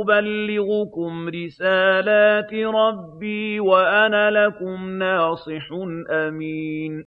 أُبَلِّغُكُمْ رِسَالَاتِ رَبِّي وَأَنَا لَكُمْ نَاصِحٌ أَمِينٌ